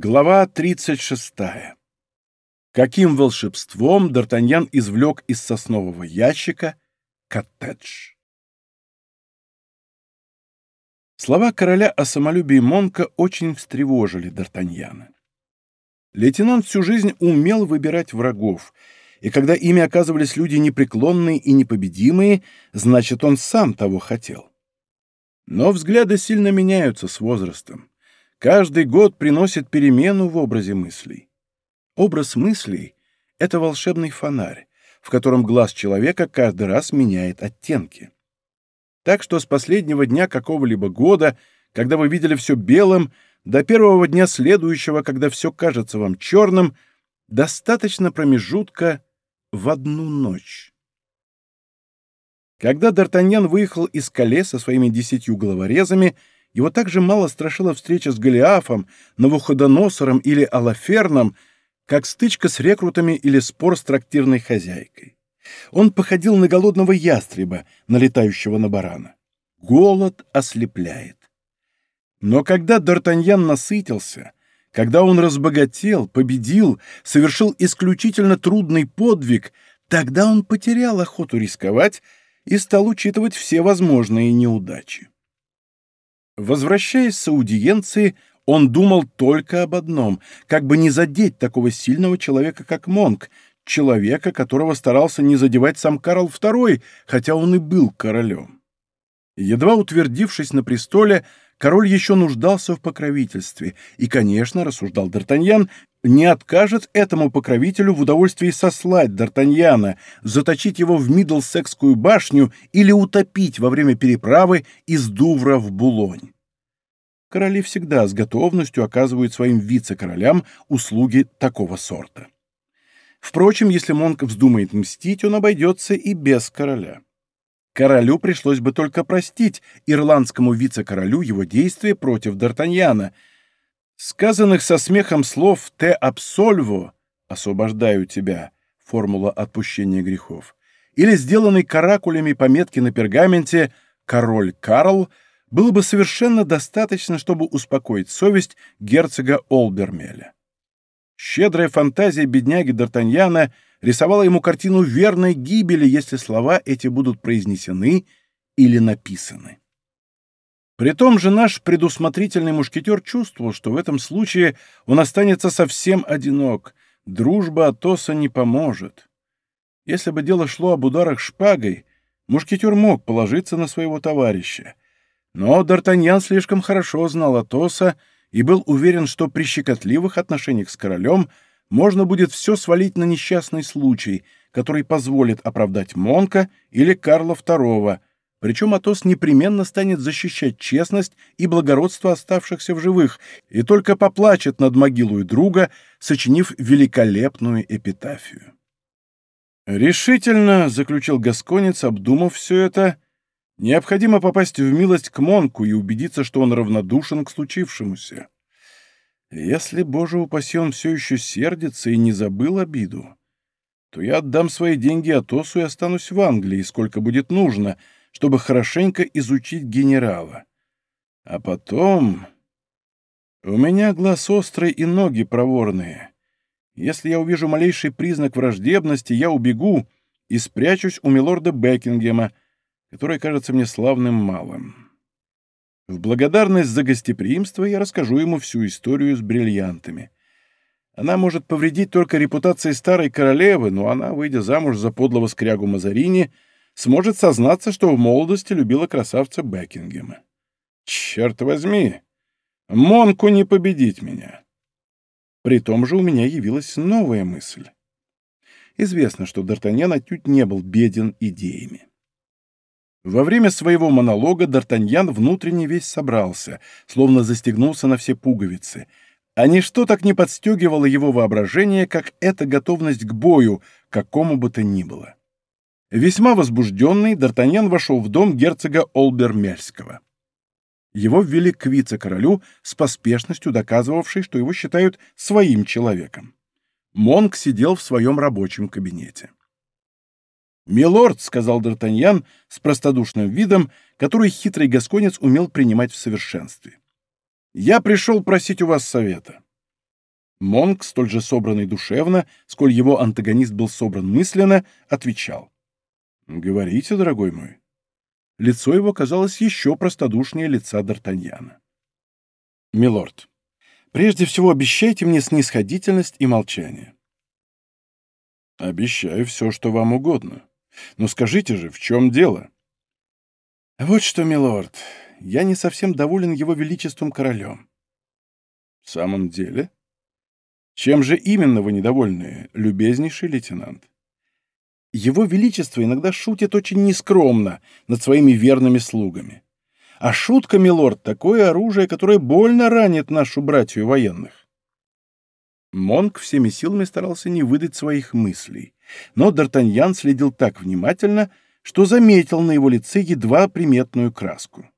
Глава 36. Каким волшебством Д'Артаньян извлек из соснового ящика коттедж? Слова короля о самолюбии Монка очень встревожили Д'Артаньяна. Лейтенант всю жизнь умел выбирать врагов, и когда ими оказывались люди непреклонные и непобедимые, значит, он сам того хотел. Но взгляды сильно меняются с возрастом. Каждый год приносит перемену в образе мыслей. Образ мыслей — это волшебный фонарь, в котором глаз человека каждый раз меняет оттенки. Так что с последнего дня какого-либо года, когда вы видели все белым, до первого дня следующего, когда все кажется вам черным, достаточно промежутка в одну ночь. Когда Д'Артаньян выехал из Кале со своими десятью головорезами, его также мало страшила встреча с Голиафом, Навуходоносором или Алаферном, как стычка с рекрутами или спор с трактирной хозяйкой. Он походил на голодного ястреба, налетающего на барана. Голод ослепляет. Но когда Д'Артаньян насытился, когда он разбогател, победил, совершил исключительно трудный подвиг, тогда он потерял охоту рисковать и стал учитывать все возможные неудачи. Возвращаясь с аудиенции, он думал только об одном — как бы не задеть такого сильного человека, как Монк, человека, которого старался не задевать сам Карл II, хотя он и был королем. Едва утвердившись на престоле, король еще нуждался в покровительстве, и, конечно, рассуждал Д'Артаньян, не откажет этому покровителю в удовольствии сослать Д'Артаньяна, заточить его в Мидлсекскую башню или утопить во время переправы из Дувра в Булонь. Короли всегда с готовностью оказывают своим вице-королям услуги такого сорта. Впрочем, если Монк вздумает мстить, он обойдется и без короля. Королю пришлось бы только простить ирландскому вице-королю его действия против Д'Артаньяна — Сказанных со смехом слов «те абсольво» — «освобождаю тебя» — формула отпущения грехов, или сделанной каракулями пометки на пергаменте «король Карл» было бы совершенно достаточно, чтобы успокоить совесть герцога Олбермеля. Щедрая фантазия бедняги Д'Артаньяна рисовала ему картину верной гибели, если слова эти будут произнесены или написаны. При том же наш предусмотрительный мушкетер чувствовал, что в этом случае он останется совсем одинок. Дружба Атоса не поможет. Если бы дело шло об ударах шпагой, мушкетер мог положиться на своего товарища. Но Д'Артаньян слишком хорошо знал Атоса и был уверен, что при щекотливых отношениях с королем можно будет все свалить на несчастный случай, который позволит оправдать Монка или Карла II, причем Атос непременно станет защищать честность и благородство оставшихся в живых и только поплачет над могилой друга, сочинив великолепную эпитафию. «Решительно», — заключил Гасконец, обдумав все это, — «необходимо попасть в милость к Монку и убедиться, что он равнодушен к случившемуся. Если, боже упаси, он все еще сердится и не забыл обиду, то я отдам свои деньги Атосу и останусь в Англии, сколько будет нужно», — чтобы хорошенько изучить генерала. А потом... У меня глаз острый и ноги проворные. Если я увижу малейший признак враждебности, я убегу и спрячусь у милорда Бекингема, который кажется мне славным малым. В благодарность за гостеприимство я расскажу ему всю историю с бриллиантами. Она может повредить только репутации старой королевы, но она, выйдя замуж за подлого скрягу Мазарини, — сможет сознаться, что в молодости любила красавца Бекингема. Черт возьми! Монку не победить меня! При том же у меня явилась новая мысль. Известно, что Д'Артаньян отнюдь не был беден идеями. Во время своего монолога Д'Артаньян внутренне весь собрался, словно застегнулся на все пуговицы, а ничто так не подстегивало его воображение, как эта готовность к бою, какому бы то ни было. Весьма возбужденный, Д'Артаньян вошел в дом герцога Олбермельского. Его ввели к вице-королю с поспешностью, доказывавшей, что его считают своим человеком. Монк сидел в своем рабочем кабинете. «Милорд», — сказал Д'Артаньян с простодушным видом, который хитрый гасконец умел принимать в совершенстве, — «я пришел просить у вас совета. Монк, столь же собранный душевно, сколь его антагонист был собран мысленно, отвечал. «Говорите, дорогой мой». Лицо его казалось еще простодушнее лица Д'Артаньяна. «Милорд, прежде всего обещайте мне снисходительность и молчание». «Обещаю все, что вам угодно. Но скажите же, в чем дело?» «Вот что, милорд, я не совсем доволен его величеством королем». «В самом деле?» «Чем же именно вы недовольны, любезнейший лейтенант?» «Его величество иногда шутит очень нескромно над своими верными слугами. А шутка, милорд, такое оружие, которое больно ранит нашу братью военных». Монк всеми силами старался не выдать своих мыслей, но Д'Артаньян следил так внимательно, что заметил на его лице едва приметную краску.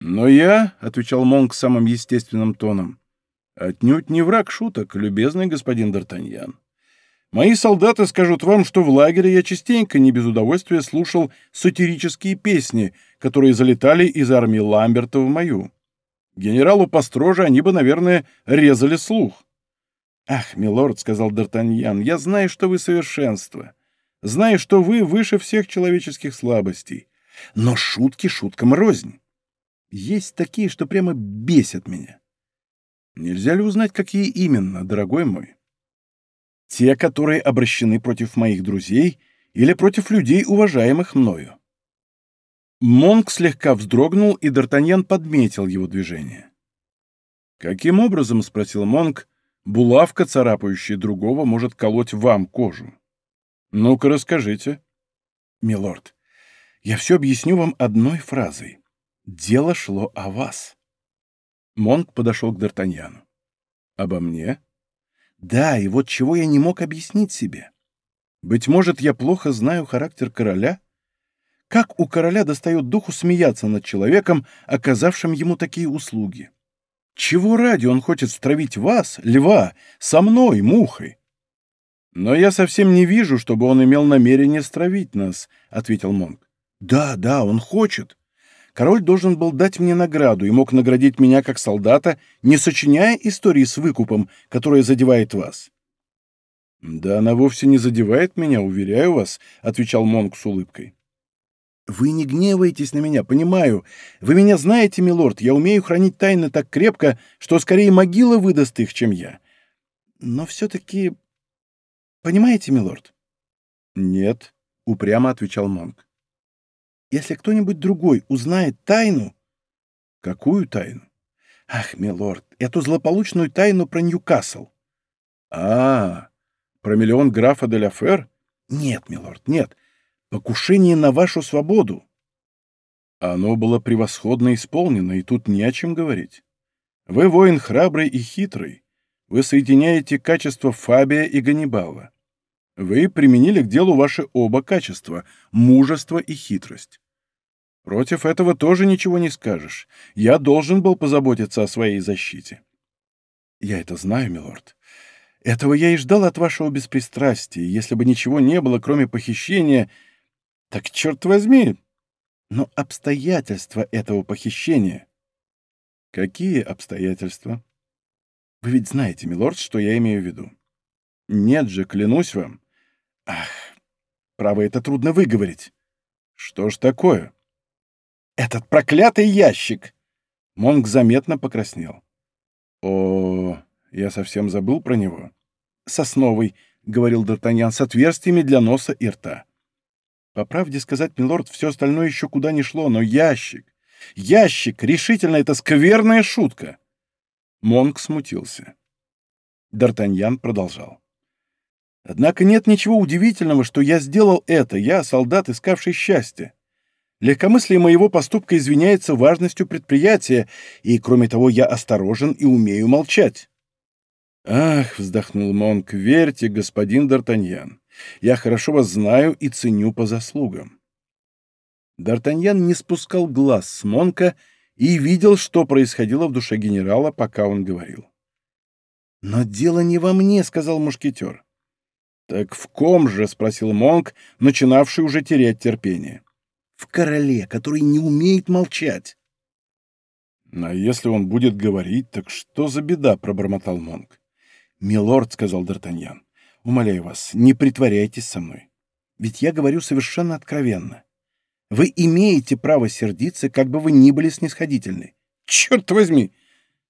«Но я», — отвечал Монк самым естественным тоном, — «отнюдь не враг шуток, любезный господин Д'Артаньян. Мои солдаты скажут вам, что в лагере я частенько не без удовольствия слушал сатирические песни, которые залетали из армии Ламберта в мою. Генералу построже они бы, наверное, резали слух». «Ах, милорд», — сказал Д'Артаньян, — «я знаю, что вы совершенство зная, что вы выше всех человеческих слабостей. Но шутки шуткам рознь. Есть такие, что прямо бесят меня. Нельзя ли узнать, какие именно, дорогой мой? Те, которые обращены против моих друзей или против людей, уважаемых мною. Монк слегка вздрогнул, и Д'Артаньян подметил его движение. «Каким образом, — спросил Монк, — булавка, царапающая другого, может колоть вам кожу?» «Ну-ка, расскажите». «Милорд, я все объясню вам одной фразой. Дело шло о вас». Монк подошел к Д'Артаньяну. «Обо мне?» «Да, и вот чего я не мог объяснить себе. Быть может, я плохо знаю характер короля? Как у короля достает духу смеяться над человеком, оказавшим ему такие услуги? Чего ради он хочет стравить вас, льва, со мной, мухой? «Но я совсем не вижу, чтобы он имел намерение стравить нас», — ответил Монг. «Да, да, он хочет. Король должен был дать мне награду и мог наградить меня как солдата, не сочиняя истории с выкупом, которая задевает вас». «Да она вовсе не задевает меня, уверяю вас», — отвечал Монг с улыбкой. «Вы не гневаетесь на меня, понимаю. Вы меня знаете, милорд, я умею хранить тайны так крепко, что скорее могила выдаст их, чем я. Но все-таки Понимаете, милорд? Нет, упрямо отвечал Монк. Если кто-нибудь другой узнает тайну... Какую тайну? Ах, милорд, эту злополучную тайну про Ньюкасл. А, про миллион графа де ла Фер? Нет, милорд, нет. Покушение на вашу свободу. Оно было превосходно исполнено, и тут не о чем говорить. Вы воин храбрый и хитрый. Вы соединяете качества Фабия и Ганнибала. Вы применили к делу ваши оба качества — мужество и хитрость. Против этого тоже ничего не скажешь. Я должен был позаботиться о своей защите. Я это знаю, милорд. Этого я и ждал от вашего беспристрастия. Если бы ничего не было, кроме похищения, так черт возьми. Но обстоятельства этого похищения... Какие обстоятельства? Вы ведь знаете, милорд, что я имею в виду. Нет же, клянусь вам. Ах, право, это трудно выговорить. Что ж такое? Этот проклятый ящик! Монг заметно покраснел. О, я совсем забыл про него. Сосновый, — говорил Д'Артаньян, — с отверстиями для носа и рта. По правде сказать, милорд, все остальное еще куда ни шло, но ящик... Ящик! Решительно, это скверная шутка! Монг смутился. Д'Артаньян продолжал. Однако нет ничего удивительного, что я сделал это, я солдат, искавший счастье. Легкомыслие моего поступка извиняется важностью предприятия, и, кроме того, я осторожен и умею молчать. «Ах», — вздохнул Монк, — «верьте, господин Д'Артаньян, я хорошо вас знаю и ценю по заслугам». Д'Артаньян не спускал глаз с Монка и видел, что происходило в душе генерала, пока он говорил. «Но дело не во мне», — сказал мушкетер. «Так в ком же?» — спросил Монк, начинавший уже терять терпение. «В короле, который не умеет молчать». «А если он будет говорить, так что за беда?» — пробормотал Монк. «Милорд», — сказал Д'Артаньян, — «умоляю вас, не притворяйтесь со мной. Ведь я говорю совершенно откровенно. Вы имеете право сердиться, как бы вы ни были снисходительны. Черт возьми!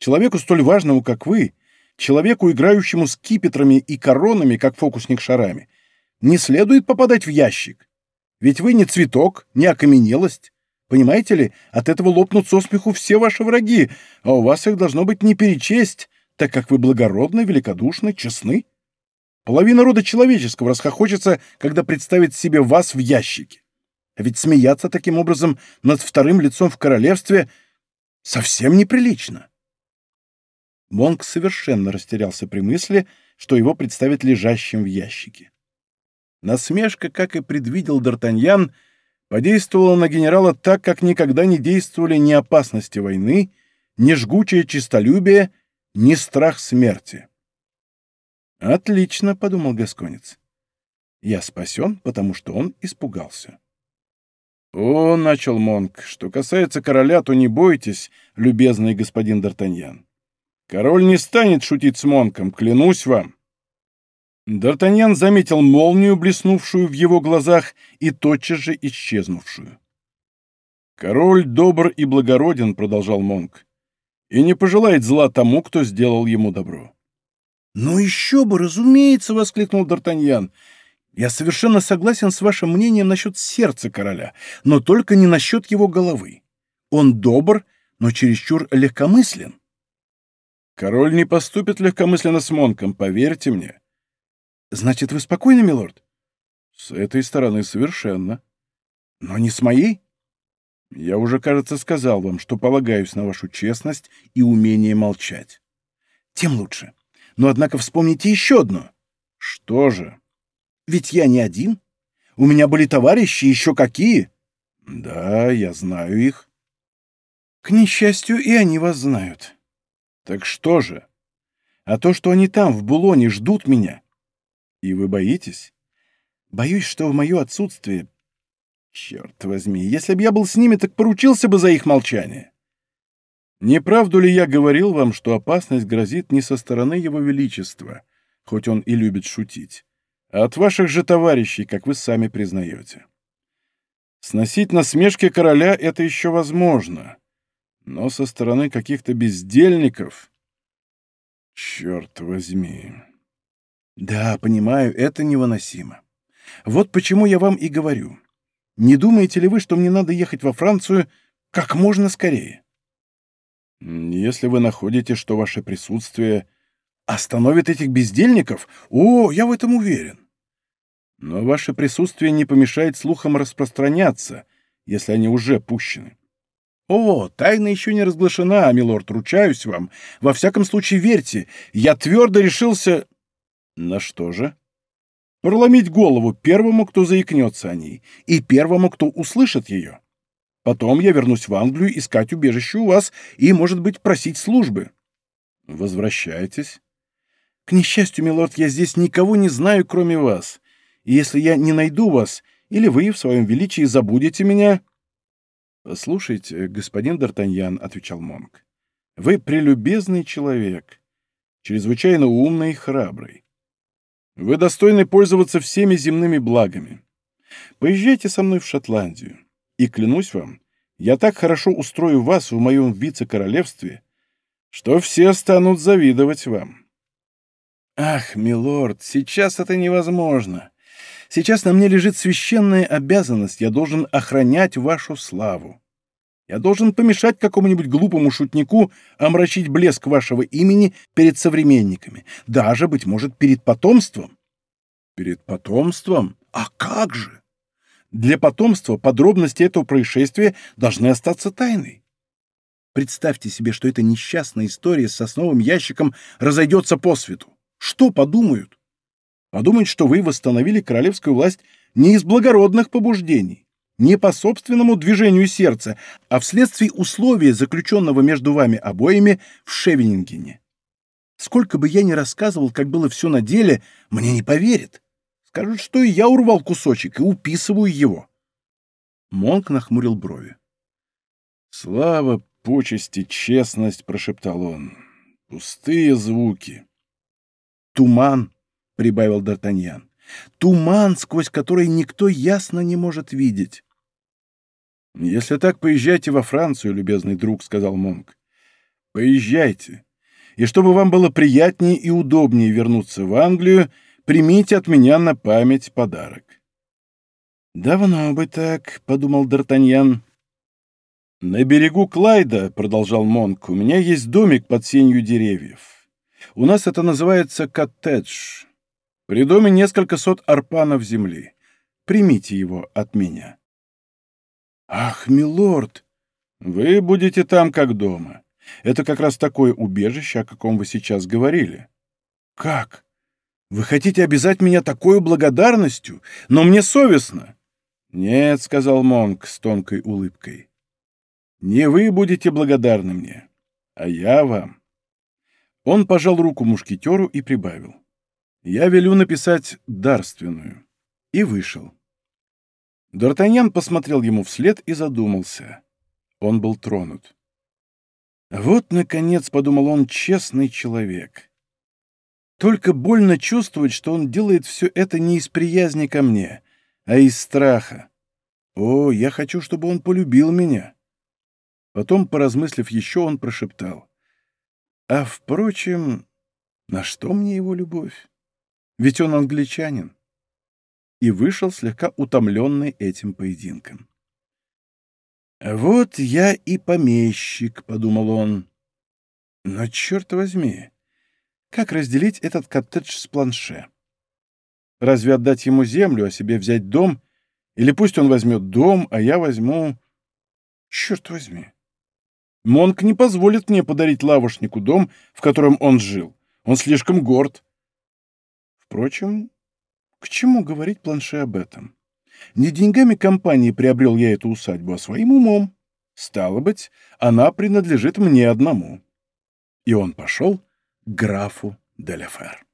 Человеку столь важному, как вы, человеку, играющему с кипетрами и коронами, как фокусник шарами, не следует попадать в ящик. Ведь вы не цветок, не окаменелость. Понимаете ли, от этого лопнут со смеху все ваши враги, а у вас их должно быть не перечесть, так как вы благородны, великодушны, честны. Половина рода человеческого расхохочется, когда представит себе вас в ящике. А ведь смеяться таким образом над вторым лицом в королевстве совсем неприлично. Монк совершенно растерялся при мысли, что его представят лежащим в ящике. Насмешка, как и предвидел Д'Артаньян, подействовала на генерала так, как никогда не действовали ни опасности войны, ни жгучее честолюбие, ни страх смерти. «Отлично», — подумал Гасконец. «Я спасен, потому что он испугался». «О», — начал Монк, — «что касается короля, то не бойтесь, любезный господин Д'Артаньян. Король не станет шутить с Монком, клянусь вам. Д'Артаньян заметил молнию, блеснувшую в его глазах и тотчас же исчезнувшую. «Король добр и благороден», — продолжал Монк, — «и не пожелает зла тому, кто сделал ему добро». «Ну еще бы, разумеется!» — воскликнул Д'Артаньян. «Я совершенно согласен с вашим мнением насчет сердца короля, но только не насчет его головы. Он добр, но чересчур легкомыслен». Король не поступит легкомысленно с Монком, поверьте мне. Значит, вы спокойны, милорд? С этой стороны совершенно. Но не с моей? Я уже, кажется, сказал вам, что полагаюсь на вашу честность и умение молчать. Тем лучше. Но, однако, вспомните еще одно. Что же? Ведь я не один. У меня были товарищи, еще какие. Да, я знаю их. К несчастью, и они вас знают. Так что же? А то, что они там, в Булоне, ждут меня. И вы боитесь? Боюсь, что в мое отсутствие... Черт возьми, если бы я был с ними, так поручился бы за их молчание. Не правду ли я говорил вам, что опасность грозит не со стороны его величества, хоть он и любит шутить, а от ваших же товарищей, как вы сами признаете? Сносить насмешки короля — это еще возможно. Но со стороны каких-то бездельников... Черт возьми. Да, понимаю, это невыносимо. Вот почему я вам и говорю. Не думаете ли вы, что мне надо ехать во Францию как можно скорее? Если вы находите, что ваше присутствие остановит этих бездельников, о, я в этом уверен. Но ваше присутствие не помешает слухам распространяться, если они уже пущены. «О, тайна еще не разглашена, милорд, ручаюсь вам. Во всяком случае, верьте, я твердо решился...» «На что же?» «Проломить голову первому, кто заикнется о ней, и первому, кто услышит ее. Потом я вернусь в Англию искать убежище у вас и, может быть, просить службы». «Возвращайтесь». «К несчастью, милорд, я здесь никого не знаю, кроме вас. И если я не найду вас, или вы в своем величии забудете меня...» «Слушайте, господин Д'Артаньян», — отвечал Монк, — «вы прелюбезный человек, чрезвычайно умный и храбрый. Вы достойны пользоваться всеми земными благами. Поезжайте со мной в Шотландию, и, клянусь вам, я так хорошо устрою вас в моем вице-королевстве, что все станут завидовать вам». «Ах, милорд, сейчас это невозможно. Сейчас на мне лежит священная обязанность, я должен охранять вашу славу. Я должен помешать какому-нибудь глупому шутнику омрачить блеск вашего имени перед современниками, даже, быть может, перед потомством. Перед потомством? А как же? Для потомства подробности этого происшествия должны остаться тайной. Представьте себе, что эта несчастная история с сосновым ящиком разойдется по свету. Что подумают? Подумать, что вы восстановили королевскую власть не из благородных побуждений, не по собственному движению сердца, а вследствие условия, заключенного между вами обоими в Шевенингене. Сколько бы я ни рассказывал, как было все на деле, мне не поверят. Скажут, что и я урвал кусочек и уписываю его. Монк нахмурил брови. «Слава, почести, честность!» — прошептал он. «Пустые звуки. Туман, — прибавил Д'Артаньян. Туман, сквозь который никто ясно не может видеть. «Если так, поезжайте во Францию, любезный друг», — сказал Монк. «Поезжайте. И чтобы вам было приятнее и удобнее вернуться в Англию, примите от меня на память подарок». «Давно бы так», — подумал Д'Артаньян. «На берегу Клайда», — продолжал Монк, — «у меня есть домик под сенью деревьев. У нас это называется коттедж. При доме несколько сот арпанов земли. Примите его от меня». «Ах, милорд, вы будете там как дома. Это как раз такое убежище, о каком вы сейчас говорили». «Как? Вы хотите обязать меня такой благодарностью? Но мне совестно». «Нет», — сказал Монк с тонкой улыбкой. «Не вы будете благодарны мне, а я вам». Он пожал руку мушкетеру и прибавил. «Я велю написать дарственную». И вышел. Д'Артаньян посмотрел ему вслед и задумался. Он был тронут. «Вот, наконец, — подумал он, — честный человек. Только больно чувствовать, что он делает все это не из приязни ко мне, а из страха. О, я хочу, чтобы он полюбил меня. Потом, поразмыслив еще, он прошептал. А, впрочем, на что мне его любовь? Ведь он англичанин. И вышел слегка утомленный этим поединком. «Вот я и помещик», — подумал он. «Но, черт возьми, как разделить этот коттедж с планше?» Разве отдать ему землю, а себе взять дом? Или пусть он возьмет дом, а я возьму... Черт возьми. Монк не позволит мне подарить лавошнику дом, в котором он жил. Он слишком горд. Впрочем, к чему говорить планше об этом? Не деньгами компании приобрел я эту усадьбу, а своим умом. Стало быть, она принадлежит мне одному. И он пошел к графу Деляфер.